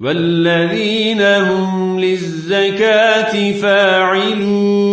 والذين هم للزكاة فاعلون